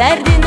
Derdin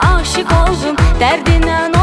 aşık oldum Derdine